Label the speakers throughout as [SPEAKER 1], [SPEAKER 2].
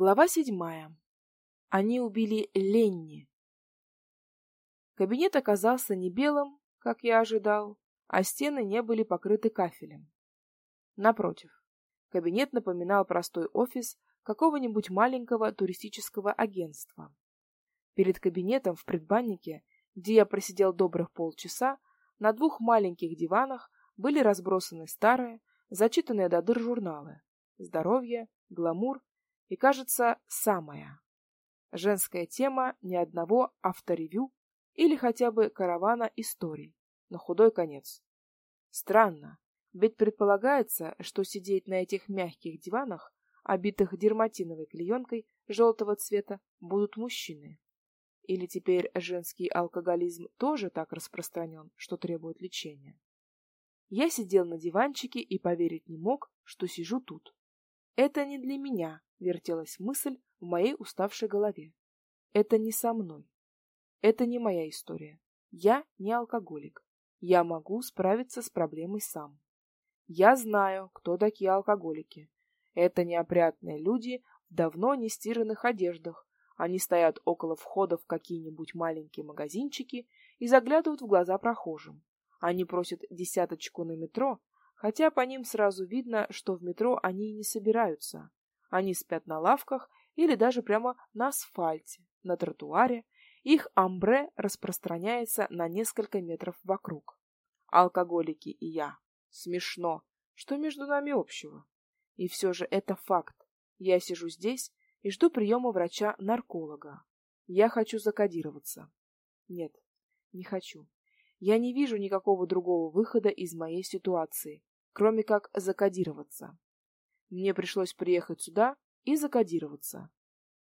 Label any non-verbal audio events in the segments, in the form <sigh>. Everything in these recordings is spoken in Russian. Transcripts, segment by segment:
[SPEAKER 1] Глава седьмая. Они убили Ленни. Кабинет оказался не белым, как я ожидал, а стены не были покрыты кафелем. Напротив, кабинет напоминал простой офис какого-нибудь маленького туристического агентства. Перед кабинетом в предбаннике, где я просидел добрых полчаса, на двух маленьких диванах были разбросаны старые, зачитанные до дыр журналы «Здоровье», «Гламур» и, кажется, «Самая». Женская тема ни одного авторевью или хотя бы каравана историй, на худой конец. Странно, ведь предполагается, что сидеть на этих мягких диванах, обитых дерматиновой клеенкой желтого цвета, будут мужчины. Или теперь женский алкоголизм тоже так распространен, что требует лечения? Я сидел на диванчике и поверить не мог, что сижу тут. Это не для меня, вертелась мысль в моей уставшей голове. Это не со мной. Это не моя история. Я не алкоголик. Я могу справиться с проблемой сам. Я знаю, кто такие алкоголики. Это неопрятные люди в давно не стиранных одеждах, они стоят около входа в какие-нибудь маленькие магазинчики и заглядывают в глаза прохожим. Они просят десяточку на метро, хотя по ним сразу видно, что в метро они и не собираются. Они спят на лавках или даже прямо на асфальте, на тротуаре. Их амбре распространяется на несколько метров вокруг. Алкоголики и я. Смешно. Что между нами общего? И все же это факт. Я сижу здесь и жду приема врача-нарколога. Я хочу закодироваться. Нет, не хочу. Я не вижу никакого другого выхода из моей ситуации, кроме как закодироваться. Мне пришлось приехать сюда и закодироваться.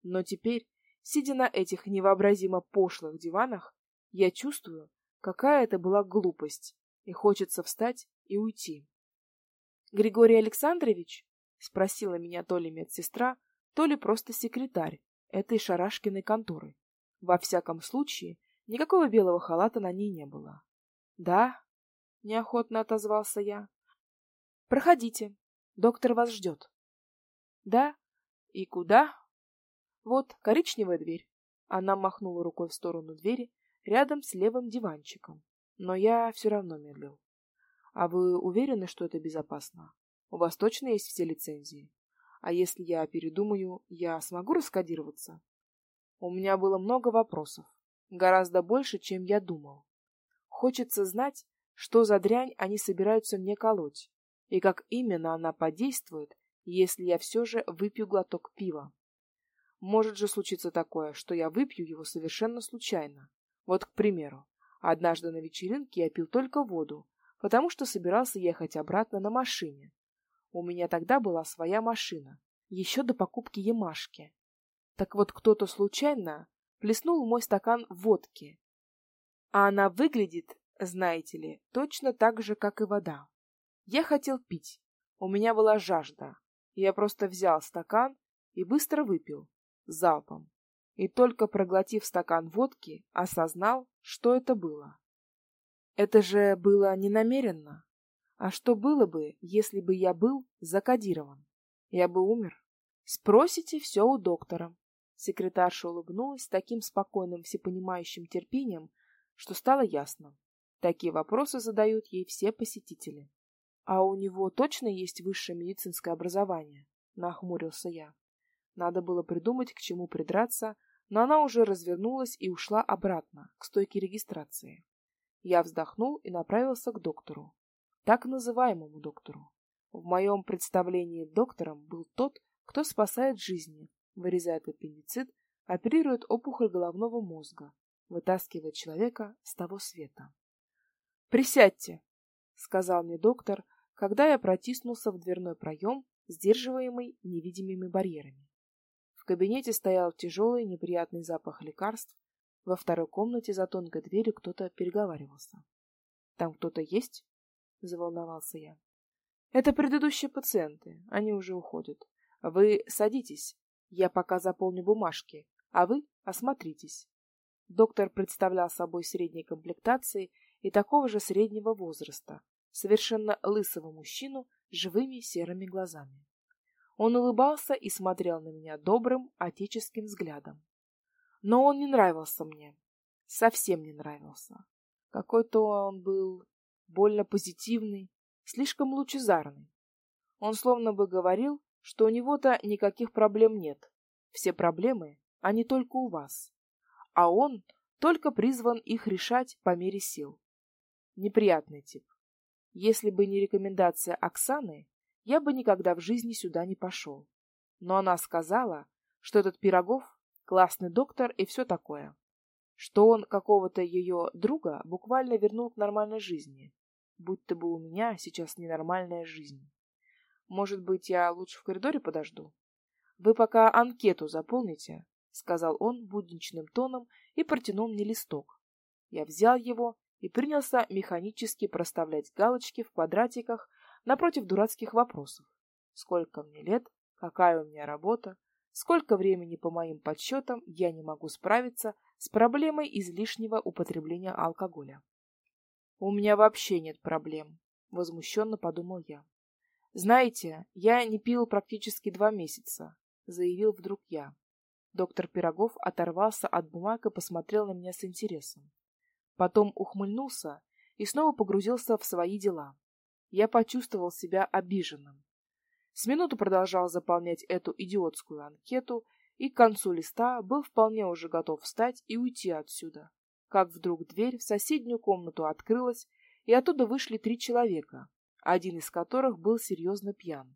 [SPEAKER 1] Но теперь, сидя на этих невообразимо пошлых диванах, я чувствую, какая это была глупость, и хочется встать и уйти. Григорий Александрович спросила меня то ли медсестра, то ли просто секретарь этой шарашкиной конторы. Во всяком случае, никакого белого халата на ней не было. Да, неохотно отозвался я. Проходите, доктор вас ждет. Да, и куда? Вот коричневая дверь. Она махнула рукой в сторону двери, рядом с левым диванчиком. Но я все равно медлил. А вы уверены, что это безопасно? У вас точно есть все лицензии? А если я передумаю, я смогу раскодироваться? У меня было много вопросов, гораздо больше, чем я думал. Хочется знать, что за дрянь они собираются мне колоть, и как именно она подействует, если я все же выпью глоток пива. Может же случиться такое, что я выпью его совершенно случайно. Вот, к примеру, однажды на вечеринке я пил только воду, потому что собирался ехать обратно на машине, у меня тогда была своя машина, еще до покупки Ямашки. Так вот кто-то случайно плеснул мой стакан водки. А она выглядит, знаете ли, точно так же, как и вода. Я хотел пить. У меня была жажда. Я просто взял стакан и быстро выпил, залпом. И только проглотив стакан водки, осознал, что это было. Это же было не намеренно. А что было бы, если бы я был закодирован? Я бы умер. Спросите все у доктора. Секретарша улыбнулась с таким спокойным всепонимающим терпением, что стало ясно. Такие вопросы задают ей все посетители. А у него точно есть высшее медицинское образование? Нахмурился я. Надо было придумать, к чему придраться, но она уже развернулась и ушла обратно, к стойке регистрации. Я вздохнул и направился к доктору так называемому доктору. В моем представлении доктором был тот, кто спасает жизни, вырезает аппендицит, оперирует опухоль головного мозга, вытаскивает человека с того света. «Присядьте», — сказал мне доктор, когда я протиснулся в дверной проем, сдерживаемый невидимыми барьерами. В кабинете стоял тяжелый неприятный запах лекарств, во второй комнате за тонкой дверью кто-то переговаривался. «Там кто-то есть?» — заволновался я. «Это предыдущие пациенты, они уже уходят. Вы садитесь, я пока заполню бумажки, а вы осмотритесь». Доктор представлял собой средней комплектации и такого же среднего возраста, совершенно лысого мужчину живыми серыми глазами. Он улыбался и смотрел на меня добрым, отеческим взглядом. Но он не нравился мне. Совсем не нравился. Какой-то он был больно позитивный, слишком лучезарный. Он словно бы говорил, что у него-то никаких проблем нет. Все проблемы, они только у вас. А он только призван их решать по мере сил. Неприятный тип. Если бы не рекомендация Оксаны, я бы никогда в жизни сюда не пошел. Но она сказала, что этот Пирогов — классный доктор и все такое. Что он какого-то ее друга буквально вернул к нормальной жизни. Будь-то бы у меня сейчас ненормальная жизнь. Может быть, я лучше в коридоре подожду? Вы пока анкету заполните, — сказал он будничным тоном и протянул мне листок. Я взял его и принялся механически проставлять галочки в квадратиках напротив дурацких вопросов. Сколько мне лет, какая у меня работа, сколько времени по моим подсчетам я не могу справиться с проблемой излишнего употребления алкоголя. У меня вообще нет проблем, возмущенно подумал я. Знаете, я не пил практически два месяца, заявил вдруг я. Доктор Пирогов оторвался от бумаг и посмотрел на меня с интересом. Потом ухмыльнулся и снова погрузился в свои дела. Я почувствовал себя обиженным. С минуту продолжал заполнять эту идиотскую анкету и к концу листа был вполне уже готов встать и уйти отсюда. Как вдруг дверь в соседнюю комнату открылась, и оттуда вышли три человека, один из которых был серьезно пьян.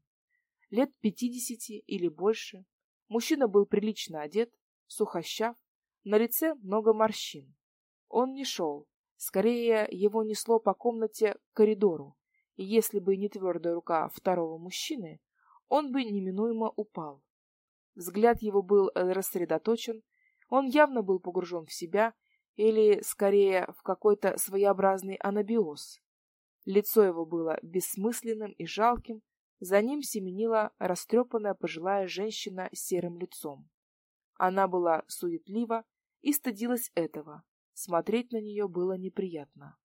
[SPEAKER 1] Лет пятидесяти или больше. Мужчина был прилично одет, сухощав, на лице много морщин. Он не шел. Скорее, его несло по комнате к коридору, и если бы не твердая рука второго мужчины, он бы неминуемо упал. Взгляд его был рассредоточен, он явно был погружен в себя или, скорее, в какой-то своеобразный анабиоз. Лицо его было бессмысленным и жалким, за ним семенила растрепанная пожилая женщина с серым лицом. Она была суетлива и стыдилась этого, Смотреть на нее было неприятно.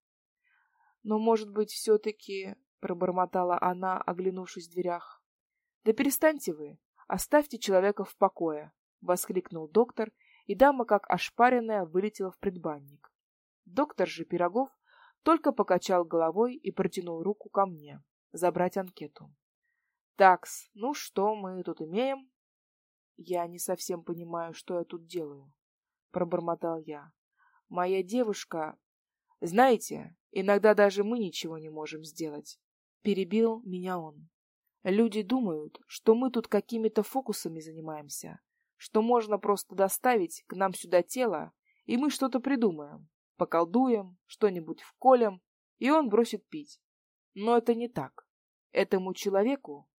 [SPEAKER 1] Но, может быть, все-таки, — пробормотала она, оглянувшись в дверях. — Да перестаньте вы, оставьте человека в покое, — воскликнул доктор, и дама, как ошпаренная, вылетела в предбанник. Доктор же Пирогов только покачал головой и протянул руку ко мне, забрать анкету. Такс, ну что мы тут имеем? Я не совсем понимаю, что я тут делаю, пробормотал я. Моя девушка... Знаете, иногда даже мы ничего не можем сделать. Перебил меня он. Люди думают, что мы тут какими-то фокусами занимаемся, что можно просто доставить к нам сюда тело, и мы что-то придумаем, поколдуем, что-нибудь вколем, и он бросит пить. Но это не так. Этому человеку,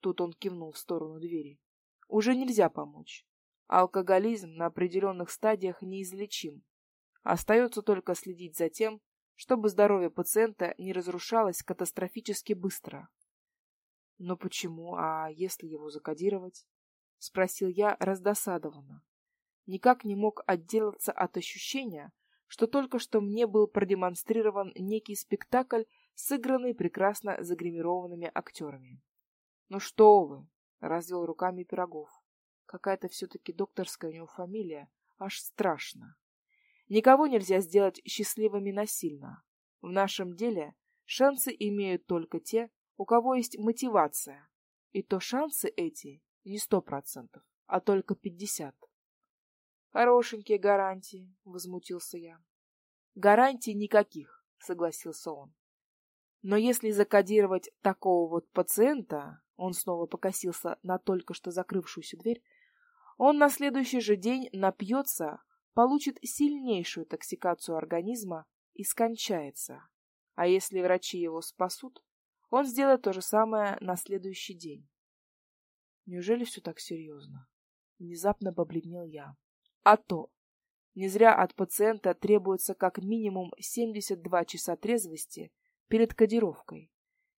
[SPEAKER 1] тут он кивнул в сторону двери, уже нельзя помочь. Алкоголизм на определенных стадиях неизлечим. Остается только следить за тем, чтобы здоровье пациента не разрушалось катастрофически быстро. Но почему, а если его закодировать? Спросил я раздосадованно. Никак не мог отделаться от ощущения, что только что мне был продемонстрирован некий спектакль, сыгранный прекрасно загримированными актерами. — Ну что вы! — развел руками Пирогов. Какая-то все-таки докторская у него фамилия, аж страшно. Никого нельзя сделать счастливыми насильно. В нашем деле шансы имеют только те, у кого есть мотивация. И то шансы эти не сто процентов, а только пятьдесят. Хорошенькие гарантии, возмутился я. Гарантий никаких, согласился он. Но если закодировать такого вот пациента, он снова покосился на только что закрывшуюся дверь, он на следующий же день напьется получит сильнейшую токсикацию организма и скончается. А если врачи его спасут, он сделает то же самое на следующий день. Неужели все так серьезно? Внезапно побледнел я. А то! Не зря от пациента требуется как минимум 72 часа трезвости перед кодировкой.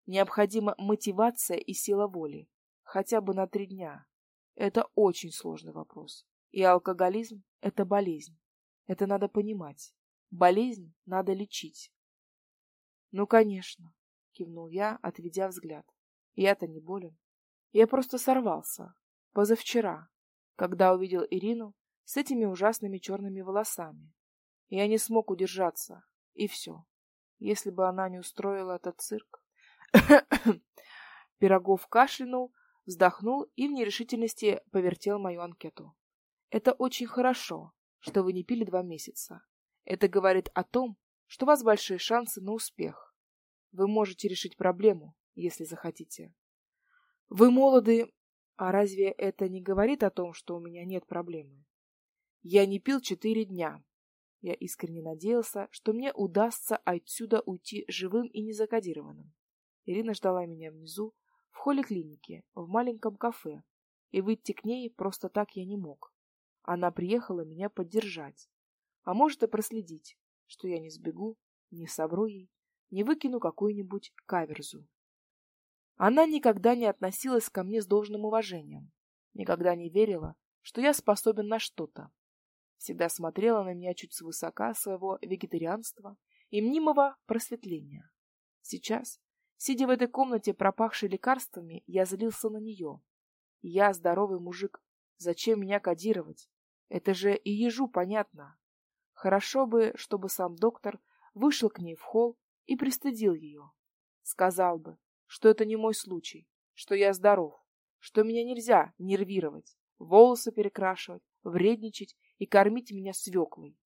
[SPEAKER 1] Необходима мотивация и сила воли. Хотя бы на три дня. Это очень сложный вопрос. И алкоголизм — это болезнь. Это надо понимать. Болезнь надо лечить. — Ну, конечно, — кивнул я, отведя взгляд. — Я-то не болен. Я просто сорвался. Позавчера, когда увидел Ирину с этими ужасными черными волосами. Я не смог удержаться. И все. Если бы она не устроила этот цирк... <coughs> Пирогов кашлянул, вздохнул и в нерешительности повертел мою анкету. Это очень хорошо, что вы не пили два месяца. Это говорит о том, что у вас большие шансы на успех. Вы можете решить проблему, если захотите. Вы молоды, а разве это не говорит о том, что у меня нет проблемы? Я не пил четыре дня. Я искренне надеялся, что мне удастся отсюда уйти живым и незакодированным. Ирина ждала меня внизу, в холле клиники, в маленьком кафе, и выйти к ней просто так я не мог. Она приехала меня поддержать, а может и проследить, что я не сбегу, не собру ей, не выкину какую-нибудь каверзу. Она никогда не относилась ко мне с должным уважением, никогда не верила, что я способен на что-то. Всегда смотрела на меня чуть свысока своего вегетарианства и мнимого просветления. Сейчас, сидя в этой комнате, пропахшей лекарствами, я злился на нее. Я здоровый мужик, зачем меня кодировать? Это же и ежу понятно. Хорошо бы, чтобы сам доктор вышел к ней в холл и пристыдил ее. Сказал бы, что это не мой случай, что я здоров, что меня нельзя нервировать, волосы перекрашивать, вредничать и кормить меня свеклой.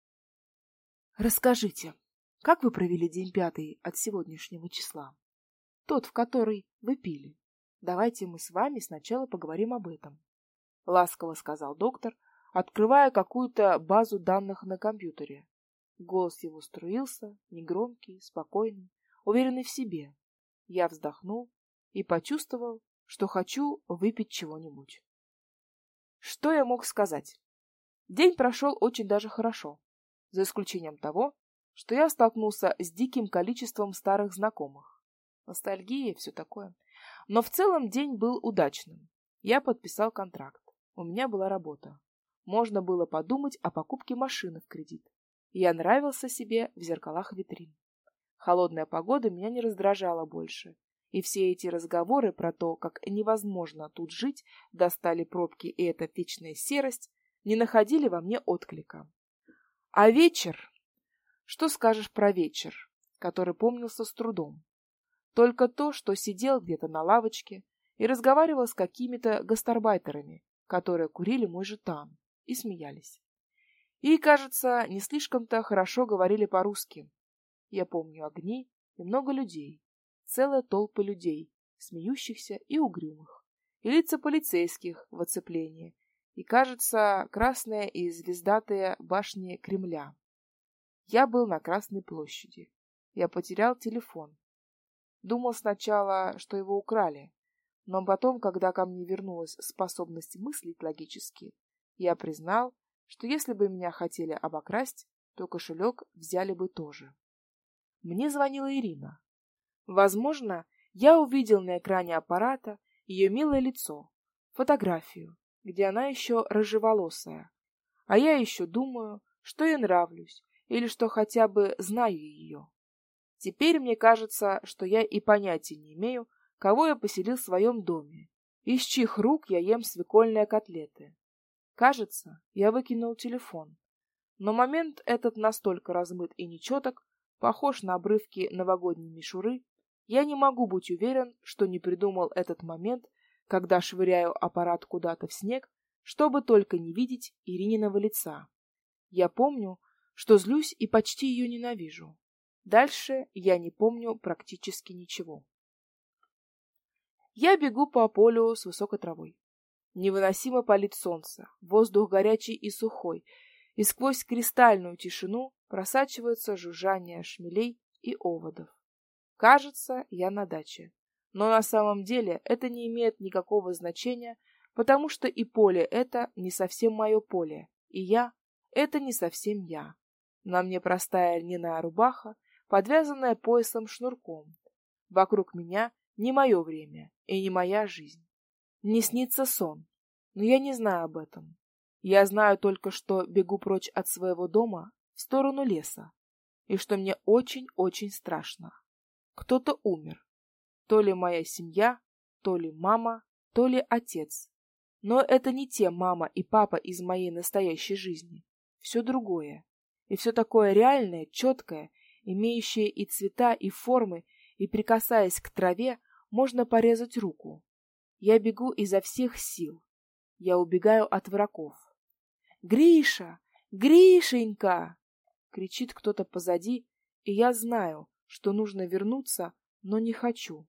[SPEAKER 1] Расскажите, как вы провели день пятый от сегодняшнего числа? Тот, в который вы пили. Давайте мы с вами сначала поговорим об этом. Ласково сказал доктор, открывая какую-то базу данных на компьютере. Голос его струился, негромкий, спокойный, уверенный в себе. Я вздохнул и почувствовал, что хочу выпить чего-нибудь. Что я мог сказать? День прошел очень даже хорошо, за исключением того, что я столкнулся с диким количеством старых знакомых. Ностальгия, все такое. Но в целом день был удачным. Я подписал контракт. У меня была работа. Можно было подумать о покупке машины в кредит. Я нравился себе в зеркалах витрин. Холодная погода меня не раздражала больше, и все эти разговоры про то, как невозможно тут жить, достали пробки и эта вечная серость, не находили во мне отклика. А вечер? Что скажешь про вечер, который помнился с трудом? Только то, что сидел где-то на лавочке и разговаривал с какими-то гастарбайтерами, которые курили мой жетан и смеялись. И, кажется, не слишком-то хорошо говорили по-русски, я помню огни и много людей, целая толпа людей, смеющихся и угрюмых, и лица полицейских в оцеплении, и, кажется, красная и звездатая башни Кремля. Я был на Красной площади. Я потерял телефон. Думал сначала, что его украли, но потом, когда ко мне вернулась способность мыслить логически, я признал, что если бы меня хотели обокрасть, то кошелек взяли бы тоже. Мне звонила Ирина. Возможно, я увидел на экране аппарата ее милое лицо, фотографию, где она еще рыжеволосая. А я еще думаю, что ей нравлюсь или что хотя бы знаю ее. Теперь мне кажется, что я и понятия не имею, кого я поселил в своем доме, из чьих рук я ем свекольные котлеты. Кажется, я выкинул телефон. Но момент этот настолько размыт и нечеток, похож на обрывки новогодней мишуры, я не могу быть уверен, что не придумал этот момент, когда швыряю аппарат куда-то в снег, чтобы только не видеть Ирининого лица. Я помню, что злюсь и почти ее ненавижу. Дальше я не помню практически ничего. Я бегу по полю с высокой травой. Невыносимо палит солнце, воздух горячий и сухой, и сквозь кристальную тишину просачивается жужжание шмелей и оводов. Кажется, я на даче. Но на самом деле это не имеет никакого значения, потому что и поле это не совсем мое поле, и я — это не совсем я. На мне простая льняная рубаха, подвязанная поясом шнурком. Вокруг меня не мое время и не моя жизнь. Не снится сон, но я не знаю об этом. Я знаю только, что бегу прочь от своего дома в сторону леса, и что мне очень-очень страшно. Кто-то умер. То ли моя семья, то ли мама, то ли отец. Но это не те мама и папа из моей настоящей жизни. Все другое. И все такое реальное, четкое, имеющее и цвета, и формы, и, прикасаясь к траве, можно порезать руку. Я бегу изо всех сил. Я убегаю от врагов. «Гриша! Гришенька!» — кричит кто-то позади, и я знаю, что нужно вернуться, но не хочу.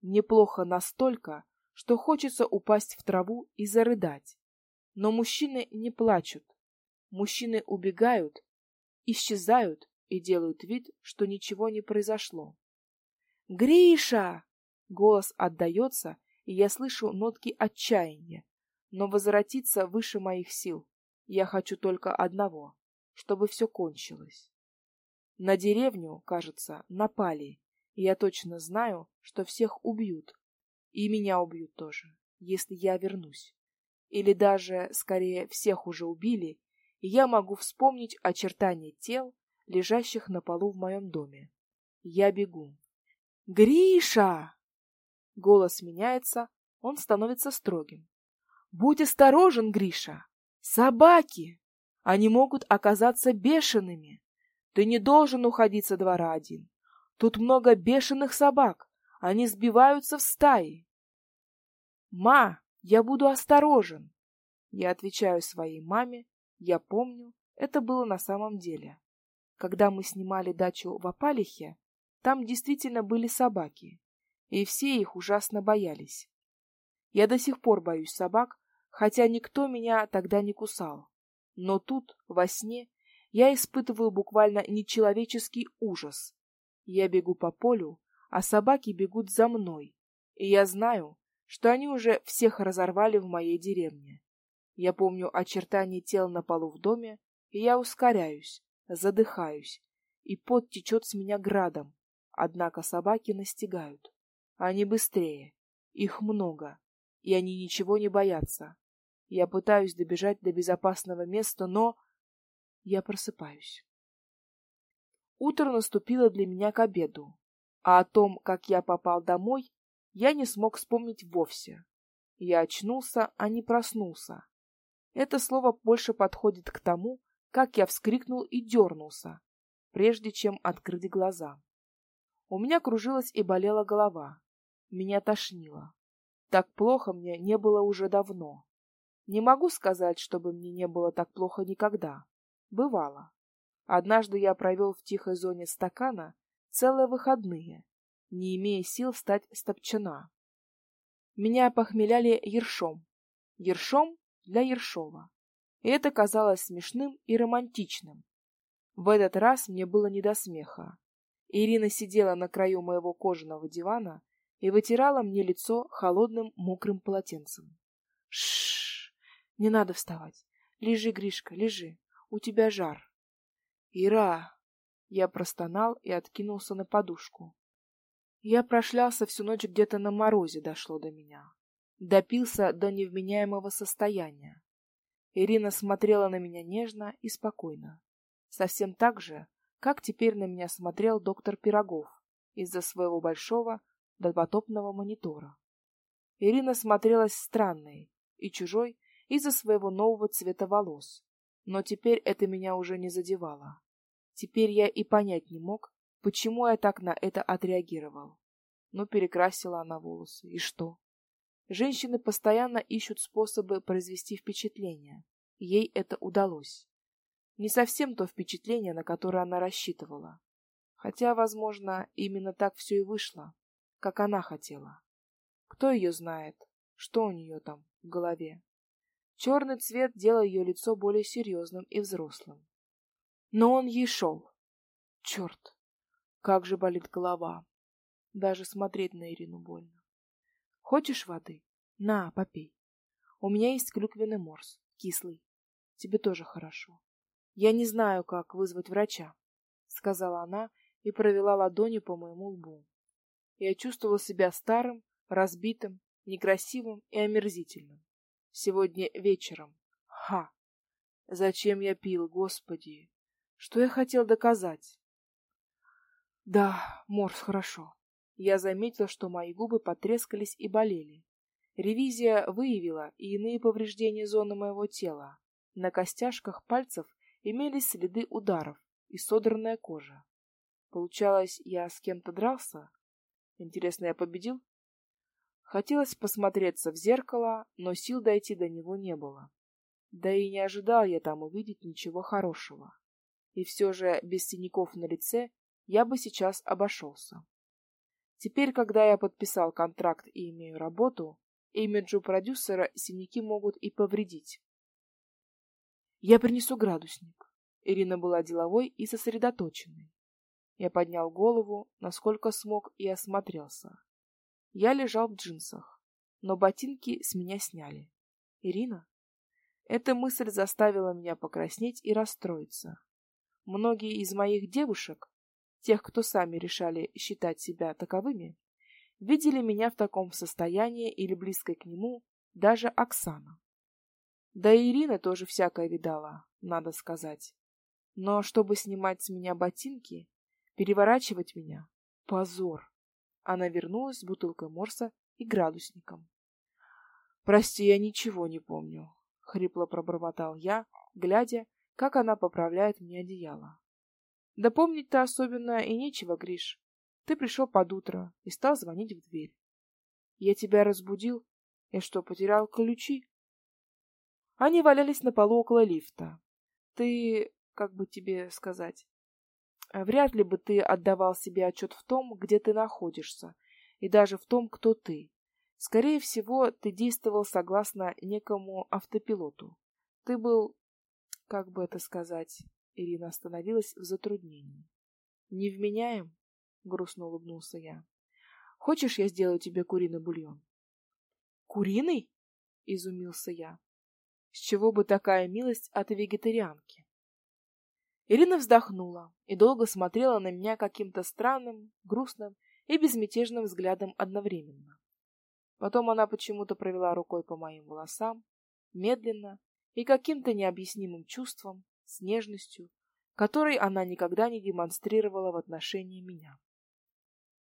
[SPEAKER 1] Мне плохо настолько, что хочется упасть в траву и зарыдать. Но мужчины не плачут. Мужчины убегают, исчезают и делают вид, что ничего не произошло. «Гриша!» — голос отдается, и я слышу нотки отчаяния, но возвратиться выше моих сил. Я хочу только одного, чтобы все кончилось. На деревню, кажется, напали, и я точно знаю, что всех убьют. И меня убьют тоже, если я вернусь. Или даже, скорее, всех уже убили, и я могу вспомнить очертания тел, лежащих на полу в моем доме. Я бегу. «Гриша!» Голос меняется, он становится строгим. «Будь осторожен, Гриша! Собаки! Они могут оказаться бешеными. Ты не должен уходить со двора один. Тут много бешеных собак. Они сбиваются в стаи. Ма, я буду осторожен. Я отвечаю своей маме. Я помню, это было на самом деле. Когда мы снимали дачу в Апалихе, там действительно были собаки, и все их ужасно боялись. Я до сих пор боюсь собак, хотя никто меня тогда не кусал. Но тут, во сне, я испытываю буквально нечеловеческий ужас. Я бегу по полю, а собаки бегут за мной, и я знаю, что они уже всех разорвали в моей деревне. Я помню очертания тел на полу в доме, и я ускоряюсь, задыхаюсь, и пот течет с меня градом. Однако собаки настигают. Они быстрее, их много, и они ничего не боятся. Я пытаюсь добежать до безопасного места, но... Я просыпаюсь. Утро наступило для меня к обеду, а о том, как я попал домой, я не смог вспомнить вовсе. Я очнулся, а не проснулся. Это слово больше подходит к тому, как я вскрикнул и дернулся, прежде чем открыть глаза. У меня кружилась и болела голова. Меня тошнило. Так плохо мне не было уже давно. Не могу сказать, чтобы мне не было так плохо никогда. Бывало. Однажды я провел в тихой зоне стакана целые выходные, не имея сил встать с. Меня похмеляли ершом. Ершом для Ершова. И это казалось смешным и романтичным. В этот раз мне было не до смеха. Ирина сидела на краю моего кожаного дивана и вытирала мне лицо холодным мокрым полотенцем. Шш, не надо вставать. Лежи, Гришка, лежи. У тебя жар. Ира! Я простонал и откинулся на подушку. Я прошлялся всю ночь где-то на морозе, дошло до меня. Допился до невменяемого состояния. Ирина смотрела на меня нежно и спокойно. Совсем так же, как теперь на меня смотрел доктор Пирогов из-за своего большого допотопного монитора. Ирина смотрелась странной и чужой из-за своего нового цвета волос, но теперь это меня уже не задевало. Теперь я и понять не мог, почему я так на это отреагировал. Ну, перекрасила она волосы, и что? Женщины постоянно ищут способы произвести впечатление. Ей это удалось. Не совсем то впечатление, на которое она рассчитывала. Хотя, возможно, именно так все и вышло, как она хотела. Кто ее знает, что у нее там в голове? Черный цвет делал ее лицо более серьезным и взрослым. Но он ей шел. Черт, как же болит голова. Даже смотреть на Ирину больно. Хочешь воды? На, попей. У меня есть клюквенный морс, кислый. Тебе тоже хорошо. Я не знаю, как вызвать врача, сказала она и провела ладонью по моему лбу. Я чувствовал себя старым, разбитым, некрасивым и омерзительным. Сегодня вечером. Ха! Зачем я пил, Господи? Что я хотел доказать? Да, морс хорошо. Я заметил, что мои губы потрескались и болели. Ревизия выявила и иные повреждения зоны моего тела. На костяшках пальцев имелись следы ударов и содранная кожа. Получалось, я с кем-то дрался? Интересно, я победил? Хотелось посмотреться в зеркало, но сил дойти до него не было. Да и не ожидал я там увидеть ничего хорошего. И все же без синяков на лице я бы сейчас обошелся. Теперь, когда я подписал контракт и имею работу, имиджу продюсера синяки могут и повредить. Я принесу градусник. Ирина была деловой и сосредоточенной. Я поднял голову, насколько смог, и осмотрелся. Я лежал в джинсах, но ботинки с меня сняли. Ирина? Эта мысль заставила меня покраснеть и расстроиться. Многие из моих девушек, тех, кто сами решали считать себя таковыми, видели меня в таком состоянии или близко к нему, даже Оксана. Да и Ирина тоже всякое видала, надо сказать. Но чтобы снимать с меня ботинки, переворачивать меня — позор. Она вернулась с бутылкой морса и градусником. «Прости, я ничего не помню», — хрипло пробормотал я, глядя, как она поправляет мне одеяло. «Да помнить-то особенно и нечего, Гриш. Ты пришел под утро и стал звонить в дверь. Я тебя разбудил? Я что, потерял ключи?» Они валялись на полу около лифта. Ты, как бы тебе сказать, вряд ли бы ты отдавал себе отчет в том, где ты находишься, и даже в том, кто ты. Скорее всего, ты действовал согласно некому автопилоту. Ты был, как бы это сказать, Ирина остановилась в затруднении. Невменяем? Грустно улыбнулся я. Хочешь, я сделаю тебе куриный бульон? Куриный? Изумился я. С чего бы такая милость от вегетарианки? Ирина вздохнула и долго смотрела на меня каким-то странным, грустным и безмятежным взглядом одновременно. Потом она почему-то провела рукой по моим волосам, медленно и каким-то необъяснимым чувством, с нежностью, которой она никогда не демонстрировала в отношении меня.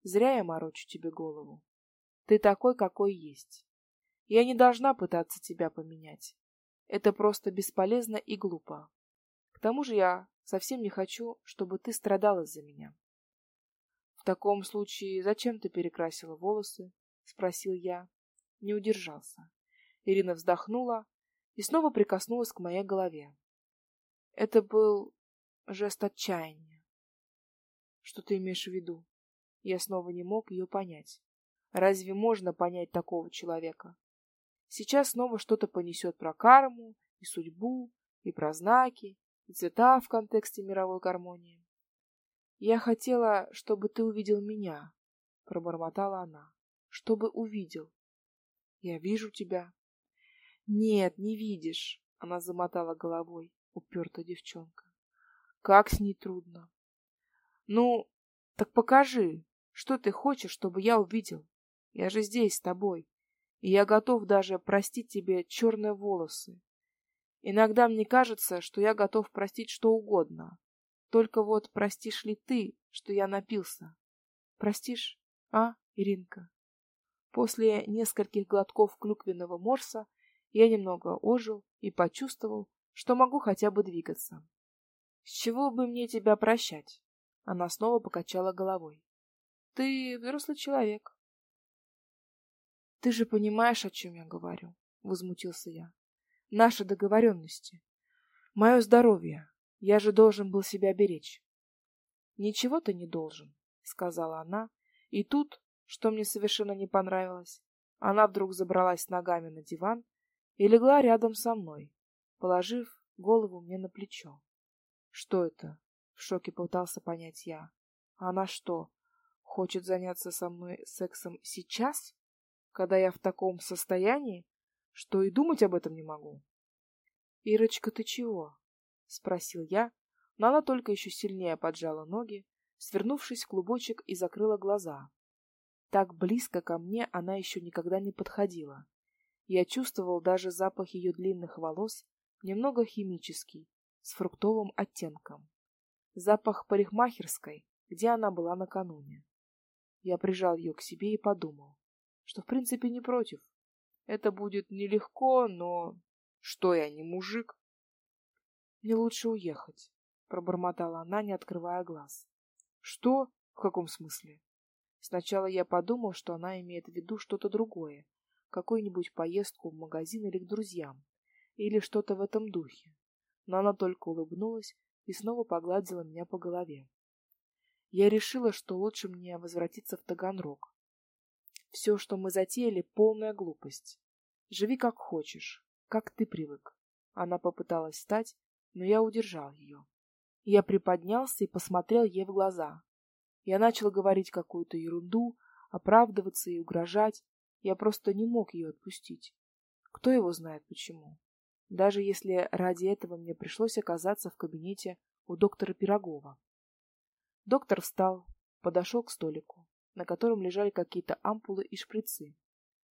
[SPEAKER 1] Зря я морочу тебе голову. Ты такой, какой есть. Я не должна пытаться тебя поменять. Это просто бесполезно и глупо. К тому же я Совсем не хочу, чтобы ты страдал из-за меня. В таком случае зачем ты перекрасила волосы? спросил я. Не удержался. Ирина вздохнула и снова прикоснулась к моей голове. Это был жест отчаяния. Что ты имеешь в виду? Я снова не мог ее понять. Разве можно понять такого человека? Сейчас снова что-то понесет про карму и судьбу, и про знаки, и цвета в контексте мировой гармонии. Я хотела, чтобы ты увидел меня, пробормотала она. Чтобы увидел. Я вижу тебя. Нет, не видишь, она замотала головой, упертая девчонка. Как с ней трудно. Ну, так покажи, что ты хочешь, чтобы я увидел. Я же здесь с тобой, и я готов даже простить тебе черные волосы, Иногда мне кажется, что я готов простить что угодно. Только вот простишь ли ты, что я напился? Простишь, а, Иринка? После нескольких глотков клюквенного морса я немного ожил и почувствовал, что могу хотя бы двигаться. С чего бы мне тебя прощать? Она снова покачала головой. Ты взрослый человек. Ты же понимаешь, о чем я говорю, возмутился я наши договоренности. Мое здоровье. Я же должен был себя беречь. Ничего ты не должен, сказала она, и тут, что мне совершенно не понравилось, она вдруг забралась ногами на диван и легла рядом со мной, положив голову мне на плечо. Что это? В шоке пытался понять я. Она что, хочет заняться со мной сексом сейчас, когда я в таком состоянии? Что и думать об этом не могу. — Ирочка, ты чего? — спросил я, но она только еще сильнее поджала ноги, свернувшись в клубочек и закрыла глаза. Так близко ко мне она еще никогда не подходила. Я чувствовал даже запах ее длинных волос, немного химический, с фруктовым оттенком. Запах парикмахерской, где она была накануне. Я прижал ее к себе и подумал, что в принципе не против. Это будет нелегко, но... Что я, не мужик? Мне лучше уехать, пробормотала она, не открывая глаз. Что? В каком смысле? Сначала я подумал, что она имеет в виду что-то другое, какую-нибудь поездку в магазин или к друзьям, или что-то в этом духе. Но она только улыбнулась и снова погладила меня по голове. Я решила, что лучше мне возвратиться в Таганрог. Все, что мы затеяли, полная глупость. Живи как хочешь, как ты привык. Она попыталась встать, но я удержал ее. Я приподнялся и посмотрел ей в глаза. Я начал говорить какую-то ерунду, оправдываться и угрожать. Я просто не мог ее отпустить. Кто его знает почему. Даже если ради этого мне пришлось оказаться в кабинете у доктора Пирогова. Доктор встал, подошел к столику, на котором лежали какие-то ампулы и шприцы.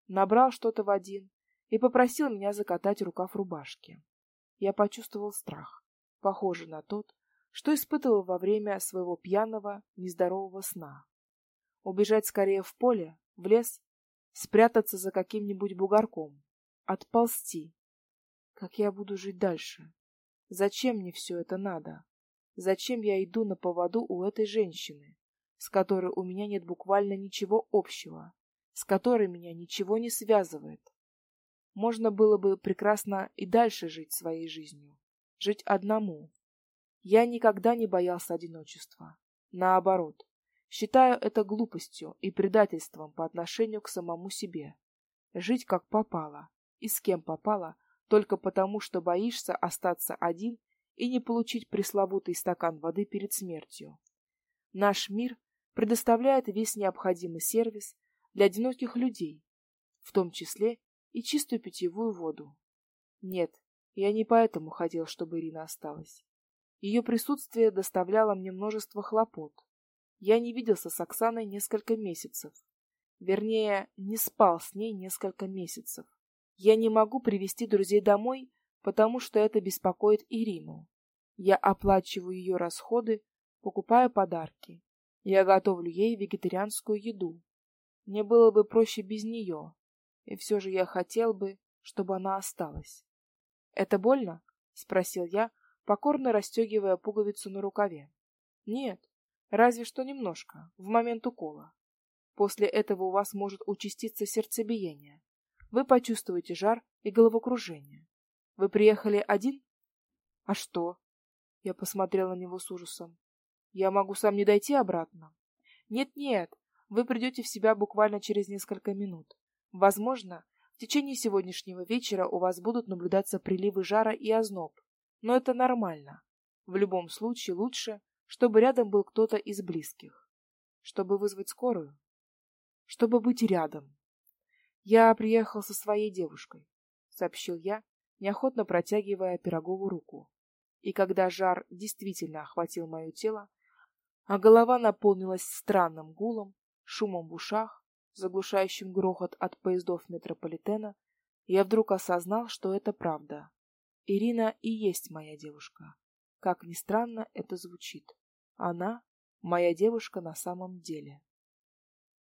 [SPEAKER 1] Набрал что-то в один и попросил меня закатать рукав рубашки. Я почувствовал страх, похожий на тот, что испытывал во время своего пьяного, нездорового сна. Убежать скорее в поле, в лес, спрятаться за каким-нибудь бугорком, отползти. Как я буду жить дальше? Зачем мне все это надо? Зачем я иду на поводу у этой женщины, с которой у меня нет буквально ничего общего, с которой меня ничего не связывает? Можно было бы прекрасно и дальше жить своей жизнью, жить одному. Я никогда не боялся одиночества. Наоборот, считаю это глупостью и предательством по отношению к самому себе. Жить как попало и с кем попало только потому, что боишься остаться один и не получить пресловутый стакан воды перед смертью. Наш мир предоставляет весь необходимый сервис для одиноких людей, в том числе и чистую питьевую воду. Нет, я не поэтому хотел, чтобы Ирина осталась. Ее присутствие доставляло мне множество хлопот. Я не виделся с Оксаной несколько месяцев. Вернее, не спал с ней несколько месяцев. Я не могу привести друзей домой потому что это беспокоит Ирину. Я оплачиваю ее расходы, покупаю подарки. Я готовлю ей вегетарианскую еду. Мне было бы проще без нее, и все же я хотел бы, чтобы она осталась. Это больно? спросил я, покорно расстегивая пуговицу на рукаве. Нет, разве что немножко, в момент укола. После этого у вас может участиться сердцебиение. Вы почувствуете жар и головокружение. Вы приехали один? А что? Я посмотрела на него с ужасом. Я могу сам не дойти обратно. Нет-нет, вы придете в себя буквально через несколько минут. Возможно, в течение сегодняшнего вечера у вас будут наблюдаться приливы жара и озноб. Но это нормально. В любом случае лучше, чтобы рядом был кто-то из близких. Чтобы вызвать скорую. Чтобы быть рядом. Я приехал со своей девушкой, сообщил я, неохотно протягивая Пирогову руку. И когда жар действительно охватил мое тело, а голова наполнилась странным гулом, шумом в ушах, заглушающим грохот от поездов метрополитена, я вдруг осознал, что это правда. Ирина и есть моя девушка. Как ни странно это звучит. Она моя девушка на самом деле.